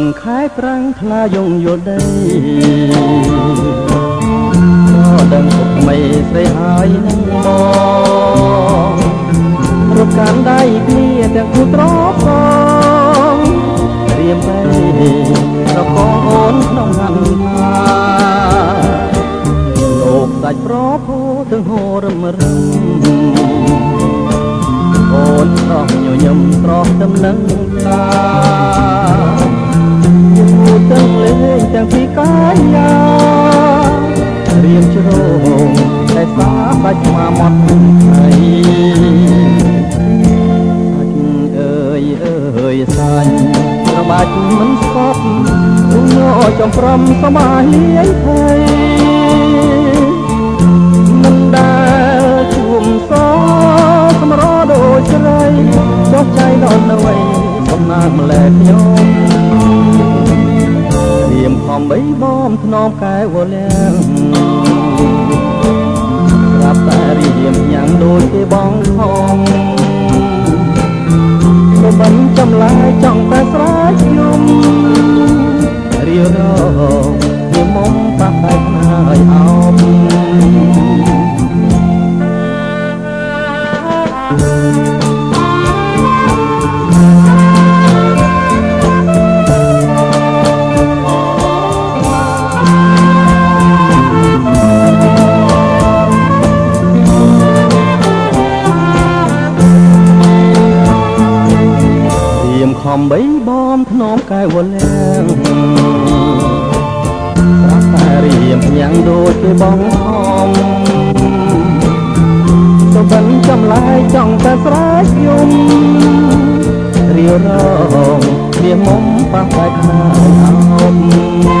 សឹងខែប្រាំងថ្លាយងយល់ដីក៏ដឹងពុកមីស្រីហើយនឹងមករត់កាន់ដៃគ្នាទាំងគូត្រកងរៀមបីរកងអូនក្នុងហន្តាលោកសាច់ប្រពោទាំងហូររឹមរឹមអូនស្រស់ញញឹមស្រស់ទំនឹងតា មកមាត់ហើយសាច់អើយអើយសាច់ប្របាច់មិនស្កប់រុំញ័រចំព្រំសមាហៀងថៃមិនដែលជួមសសម្រដូចស្រីចុះចៃដល់នៅឯសំណាកម្លែខ្ញុំរៀមខំបីបំធ្នមកែវលាំង បងខំក៏មិនចំឡាយចង់តែស្រែក បីបំធ្នមកែវលាំងស្រាប់តែរៀមញ៉ាំងដូចគេបងខំទៅបិនចំឡាយចង់តែស្រែកយំរៀបរងវាមុំប៉ះតែខ្នើយអោប